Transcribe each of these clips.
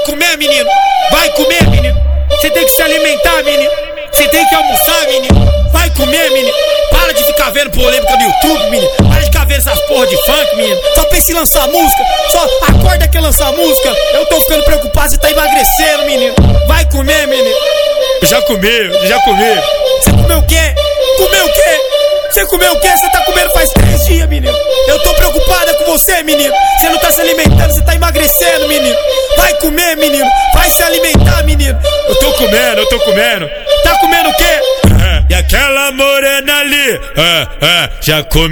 comer, menino. Vai comer, menino. Você tem que se alimentar, menino. Você tem que almoçar, menino. Vai comer, menino. Para de ficar vendo polêmica no YouTube, menino. Para de ficar vendo essas porra de funk, menino. Só pensa em lançar música. Só acorda que lançar música. Eu tô ficando preocupado, você tá emagrecendo, menino. Vai comer, menino. Já comeu, já comeu. Você comeu o quê? Comeu o quê? Você comeu o quê? Você tá comendo faz três dias, menino. Eu tô preocupada com você, menino. Você não tá se alimentando, você tá emagrecendo, menino. Vai comer, menino. Vai se alimentar, menino. Eu tô comendo, eu tô comendo. Tá comendo o quê? E aquela morena ali, ah, ah, já comi.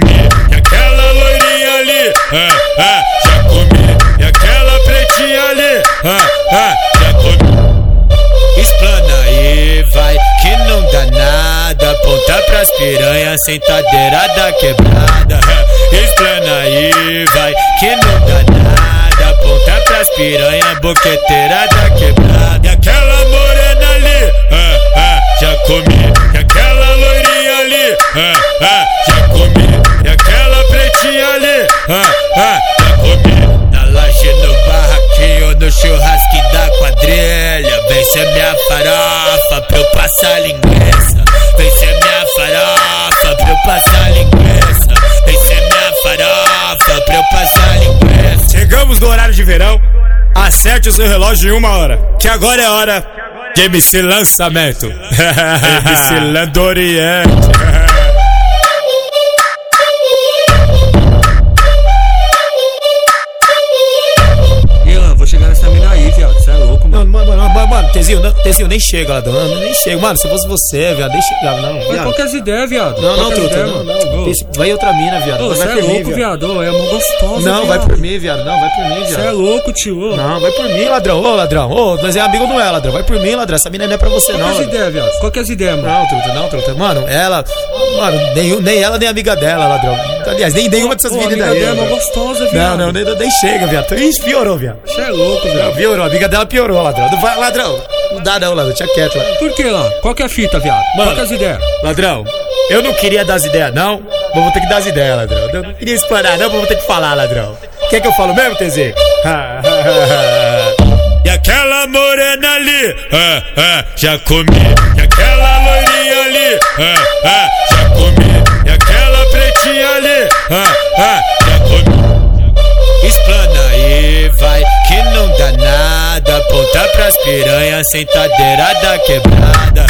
E aquela loirinha ali, ah, ah, já comi. E aquela pretinha ali, ah, ah, já comi. Explana aí, vai, que não dá nada. Ponta pras piranhas, sentadeira da quebrada. Explana aí, vai, que não dá nada. Ponta pras piranhas, boqueteira da quebrada. Chegamos no horário de verão. Acerte o seu relógio em uma hora. Que agora é hora de MC Lançamento. MC Landoriente. Ilan, vou chegar nessa mina aí, viado. Você é louco, mano. Mano, mano, mano, mano, Tezinho, não, Tezinho, nem chega, ladrão. Não, nem chega. Mano, se fosse você, viado, nem chegava, não. Viado. qual ideias, viado? Não, Qual não, truta, não, não. Vai outra mina, viado. Ô, vai você é por mim, louco, viado. viado. Ô, É uma gostosa, Não, vai por mim, viado. Não, vai por mim, Você é viado. louco, tio. Ô. Não, vai por mim, ladrão. Ô, ladrão. Ô, nós é amigo não é, ladrão. Vai por mim, ladrão. Essa mina não é pra você, Qual não. que é as ladrão. ideias, viado? Qual que é as ideias, mano? Não, truta, não, truta. Mano, ela. Mano, nem, nem ela, nem amiga dela, ladrão. Aliás, nem nenhuma dessas Ô, a meninas amiga dela é uma ladrão. gostosa, Não, viado. não, nem, nem chega, viado. Ixi, piorou, viado. Você é louco, viado. piorou. A amiga dela piorou, ladrão. Não vai, ladrão. Não dá, não, ladrão. Tinha quieto, ladrão. Por que lá? Qual que é a fita, viado? Qual Mano. que é as ideias? Ladrão, eu não queria dar as ideias, não. Mas vou ter que dar as ideias, ladrão. Eu não queria explanar, não, mas vou ter que falar, ladrão. Quer que eu falo mesmo, TZ? E aquela morena ali, ah, ah, já comi. E aquela loirinha ali, ah, ah, já comi. E aquela pretinha ali, ah, ah, já comi. Pras piranhas, sentadeira da quebrada.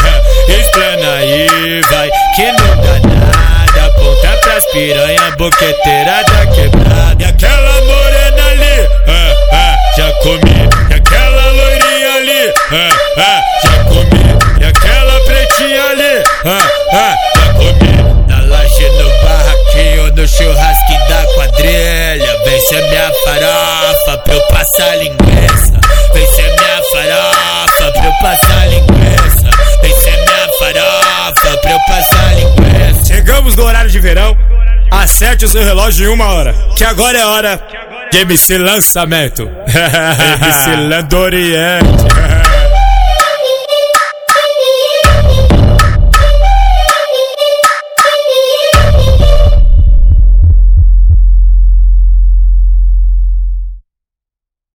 Explana aí, vai, que não dá nada. Ponta pras piranhas, boqueteira da quebrada. E aquela morena ali, ah, ah, já comi. E aquela loirinha ali, ah, ah, já comi. E aquela pretinha ali, ah, ah, já comi. Na laje, no barraquinho, no churrasco da quadrilha. Vem ser minha farofa eu passar de verão. Acerte o seu relógio em uma hora. Que agora é hora de MC Lançamento. MC Landoriente.